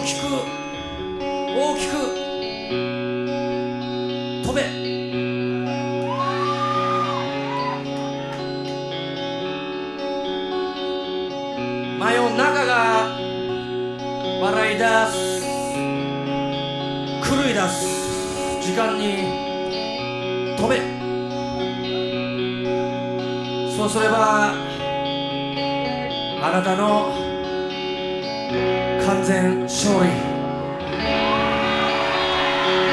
大きく大きく飛べ。真夜中が笑い出す狂い出す時間に飛べ。そうすればあなたの完全勝利。